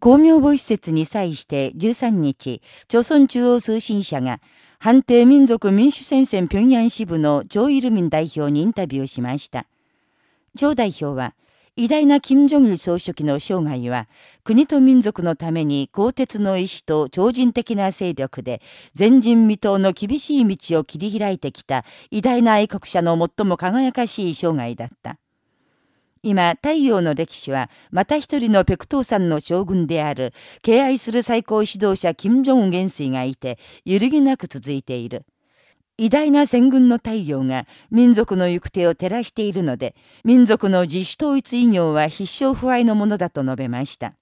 公明母施設に際して13日、朝鮮中央通信社が、判定民族民主戦線平壌支部のチョウ・イルミン代表にインタビューしました。チョウ代表は、偉大な金正日総書記の生涯は、国と民族のために鋼鉄の意志と超人的な勢力で、前人未到の厳しい道を切り開いてきた偉大な愛国者の最も輝かしい生涯だった。今、太陽の歴史は、また一人のペクトーさんの将軍である、敬愛する最高指導者金正恩元帥がいて、揺るぎなく続いている。偉大な戦軍の太陽が民族の行く手を照らしているので、民族の自主統一異業は必勝不敗のものだと述べました。